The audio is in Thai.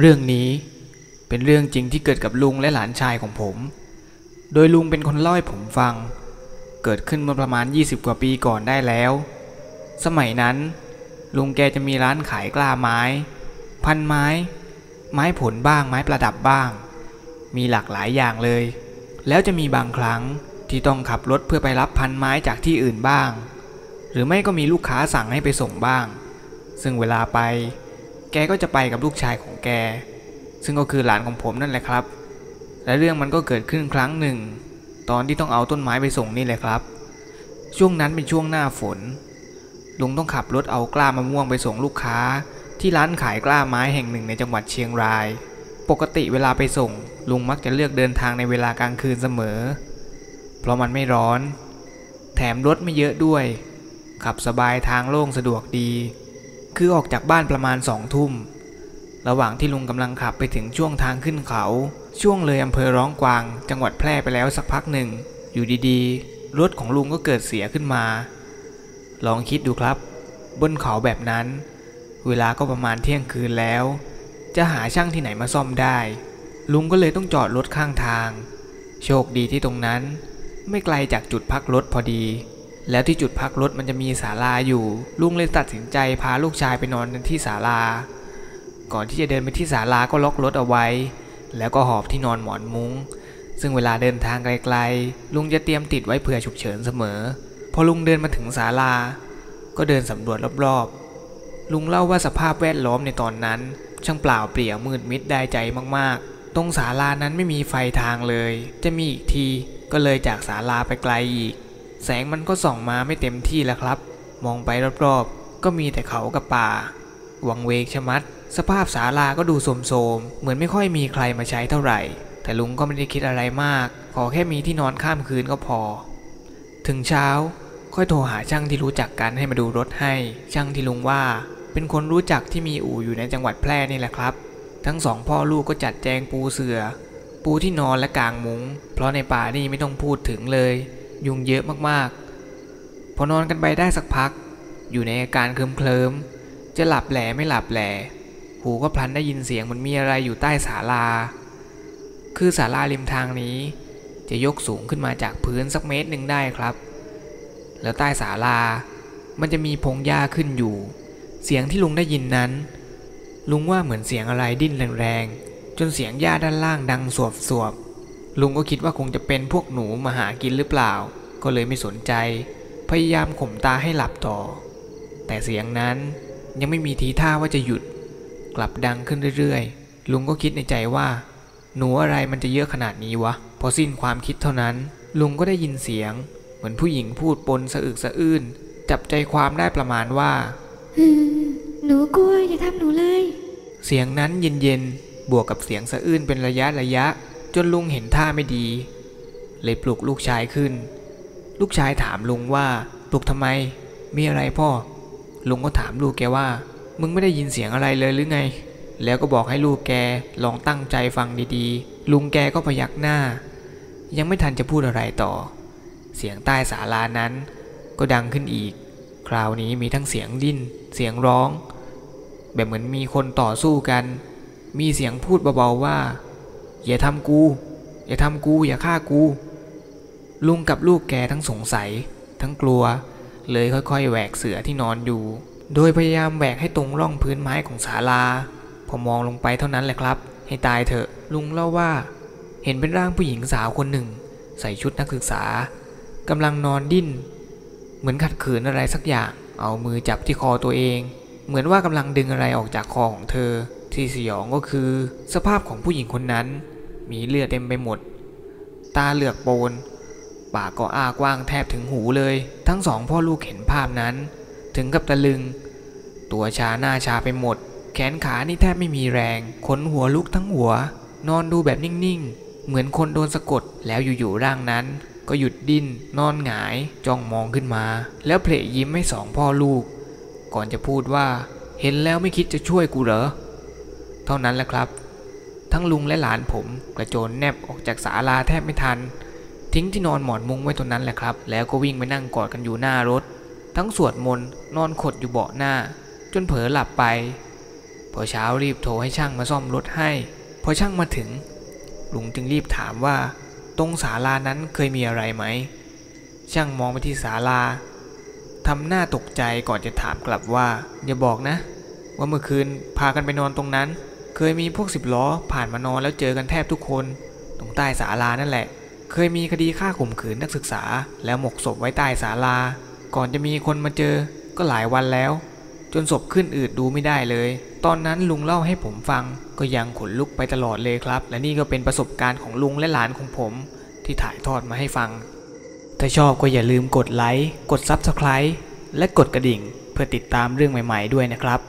เรื่องนี้เป็นเรื่องจริงที่เกิดกับลุงและหลานชายของผม โดยลุงเป็นคนเล่าให้ผมฟัง เกิดขึ้นเมื่อประมาณ 20 กว่าปีก่อนได้แล้ว สมัยนั้น ลุงแกจะมีร้านขายกล้าไม้ พันไม้ ไม้ผลบ้างไม้ประดับบ้าง มีหลากหลายอย่างเลย แล้วจะมีบางครั้งที่ต้องขับรถเพื่อไปรับพันไม้จากที่อื่นบ้าง หรือไม่ก็มีลูกค้าสั่งให้ไปส่งบ้าง ซึ่งเวลาไป แกก็จะไปกับลูกชายของแก ซึ่งก็คือหลานของผมนั่นแหละครับ และเรื่องมันก็เกิดขึ้นครั้งหนึ่ง ตอนที่ต้องเอาต้นไม้ไปส่งนี่แหละครับ ช่วงนั้นเป็นช่วงหน้าฝน ลุงต้องขับรถเอากล้ามะม่วงไปส่งลูกค้า ที่ร้านขายกล้าไม้แห่งหนึ่งในจังหวัดเชียงราย ปกติเวลาไปส่ง ลุงมักจะเลือกเดินทางในเวลากลางคืนเสมอ เพราะมันไม่ร้อน แถมรถไม่เยอะด้วย ขับสบายทางโล่งสะดวกดี คือออกจากบ้านประมาณสองทุ่ม ระหว่างที่ลุงกำลังขับไปถึงช่วงทางขึ้นเขา ช่วงเลยอำเภอร้องกวาง จังหวัดแพร่ไปแล้วสักพักหนึ่ง อยู่ดีๆ รถของลุงก็เกิดเสียขึ้นมา ลองคิดดูครับ บนเขาแบบนั้น เวลาก็ประมาณเที่ยงคืนแล้ว จะหาช่างที่ไหนมาซ่อมได้ ลุงก็เลยต้องจอดรถข้างทาง โชคดีที่ตรงนั้น ไม่ไกลจากจุดพักรถพอดี แล้วที่จุดพักรถมันจะมีศาลาอยู่ ลุงเลยตัดสินใจพาลูกชายไปนอนที่ศาลา ก่อนที่จะเดินไปที่ศาลาก็ล็อกรถเอาไว้ แล้วก็หอบที่นอนหมอนมุง้ง ซึ่งเวลาเดินทางไกลๆ ลุงจะเตรียมติดไว้เผื่อฉุกเฉินเสมอ พอลุงเดินมาถึงศาลา ก็เดินสำรวจรอบๆ ลุงเล่าว่าสภาพแวดล้อมในตอนนั้น ช่างเปล่าเปลี่ยวมืดมิดได้ใจมากๆ ตรงศาลานั้นไม่มีไฟทางเลย จะมีอีกทีก็เลยจากศาลาไปไกลอีก แสงมันก็ส่องมาไม่เต็มที่แล้วครับ มองไปรอบๆ ก็มีแต่เขากับป่า วังเวกชะมัด สภาพศาลาก็ดูโสมๆ เหมือนไม่ค่อยมีใครมาใช้เท่าไหร่ แต่ลุงก็ไม่ได้คิดอะไรมาก ขอแค่มีที่นอนข้ามคืนก็พอ ถึงเช้า ค่อยโทรหาช่างที่รู้จักกันให้มาดูรถให้ ช่างที่ลุงว่า เป็นคนรู้จักที่มีอู่อยู่ในจังหวัดแพร่นี่แหละครับ ทั้งสองพ่อลูกก็จัดแจงปูเสือ ปูที่นอนและกางมุง้ง เพราะในป่านี่ไม่ต้องพูดถึงเลย ยุงเยอะมากๆ พอนอนกันไปได้สักพัก อยู่ในอาการเคลิมๆจะหลับแหลไม่หลับแหลหูก็พลันได้ยินเสียงมันมีอะไรอยู่ใต้ศาลา คือศาลาริมทางนี้ จะยกสูงขึ้นมาจากพื้นสักเมตรหนึ่งได้ครับ แล้วใต้ศาลา มันจะมีพงหญ้าขึ้นอยู่ เสียงที่ลุงได้ยินนั้น ลุงว่าเหมือนเสียงอะไรดิ้นแรงๆ จนเสียงหญ้าด้านล่างดังสวบสวบๆ ลุงก็คิดว่าคงจะเป็นพวกหนูมาหากินหรือเปล่า ก็เลยไม่สนใจ พยายามข่มตาให้หลับต่อ แต่เสียงนั้นยังไม่มีทีท่าว่าจะหยุด กลับดังขึ้นเรื่อยๆ ลุงก็คิดในใจว่า หนูอะไรมันจะเยอะขนาดนี้วะ พอสิ้นความคิดเท่านั้น ลุงก็ได้ยินเสียง เหมือนผู้หญิงพูดปนสะอึกสะอื้น จับใจความได้ประมาณว่าอืมหนูกลัวอย่าทำหนูเลย เสียงนั้นเย็นๆ บวกกับเสียงสะอื้นเป็นระยะระยะ จนลุงเห็นท่าไม่ดี เลยปลุกลูกชายขึ้น ลูกชายถามลุงว่าปลุกทำไม มีอะไรพ่อ ลุงก็ถามลูกแกว่า มึงไม่ได้ยินเสียงอะไรเลยหรือไง แล้วก็บอกให้ลูกแกลองตั้งใจฟังดีๆ ลุงแกก็พยักหน้า ยังไม่ทันจะพูดอะไรต่อ เสียงใต้ศาลานั้น ก็ดังขึ้นอีก คราวนี้มีทั้งเสียงดิ้น เสียงร้อง แบบเหมือนมีคนต่อสู้กัน มีเสียงพูดเบาๆว่า อย่าทำกู อย่าทำกู อย่าฆ่ากู ลุงกับลูกแกทั้งสงสัย ทั้งกลัว เลยค่อยๆแหวกเสือที่นอนอยู่ โดยพยายามแหวกให้ตรงร่องพื้นไม้ของศาลา พอมองลงไปเท่านั้นแหละครับ ให้ตายเถอะ ลุงเล่าว่า เห็นเป็นร่างผู้หญิงสาวคนหนึ่ง ใส่ชุดนักศึกษากำลังนอนดิ้น เหมือนขัดขืนอะไรสักอย่าง เอามือจับที่คอตัวเอง เหมือนว่ากำลังดึงอะไรออกจากคอของเธอ ที่สยองก็คือ สภาพของผู้หญิงคนนั้น มีเลือดเต็มไปหมด ตาเหลือกโปนปากก็อ้ากว้างแทบถึงหูเลย ทั้งสองพ่อลูกเห็นภาพนั้น ถึงกับตะลึง ตัวชาหน้าชาไปหมด แขนขานี่แทบไม่มีแรงขนหัวลุกทั้งหัว นอนดูแบบนิ่งๆ เหมือนคนโดนสะกดแล้วอยู่ๆร่างนั้น ก็หยุดดิ้น นอนหงายจ้องมองขึ้นมา แล้วเพลยิ้มให้สองพ่อลูก ก่อนจะพูดว่า เห็นแล้วไม่คิดจะช่วยกูเหรอ เท่านั้นแหละครับ ทั้งลุงและหลานผมกระโจนแนบออกจากศาลาแทบไม่ทัน ทิ้งที่นอนหมอนมุ้งไว้ตรงนั้นแหละครับ แล้วก็วิ่งไปนั่งกอดกันอยู่หน้ารถ ทั้งสวดมนต์นอนขดอยู่เบาะหน้า จนเผลอหลับไป พอเช้ารีบโทรให้ช่างมาซ่อมรถให้ พอช่างมาถึง ลุงจึงรีบถามว่า ตรงศาลานั้นเคยมีอะไรไหม ช่างมองไปที่ศาลาทำหน้าตกใจก่อนจะถามกลับว่า อย่าบอกนะ ว่าเมื่อคืนพากันไปนอนตรงนั้น ยมีพวกสิบล้อผ่านมานอนแล้วเจอกันแทบทุกคน ตรงใต้ศาลานั่นแหละ เคยมีคดีฆ่าข่มขืนนักศึกษา แล้วหมกศพไว้ใต้ศาลา ก่อนจะมีคนมาเจอก็หลายวันแล้ว จนศพขึ้นอืดดูไม่ได้เลย ตอนนั้นลุงเล่าให้ผมฟังก็ยังขนลุกไปตลอดเลยครับ และนี่ก็เป็นประสบการณ์ของลุงและหลานของผมที่ถ่ายทอดมาให้ฟัง ถ้าชอบก็อย่าลืมกดไลค์ กด Subscribe และกดกระดิ่ง เพื่อติดตามเรื่องใหม่ ๆด้วยนะครับ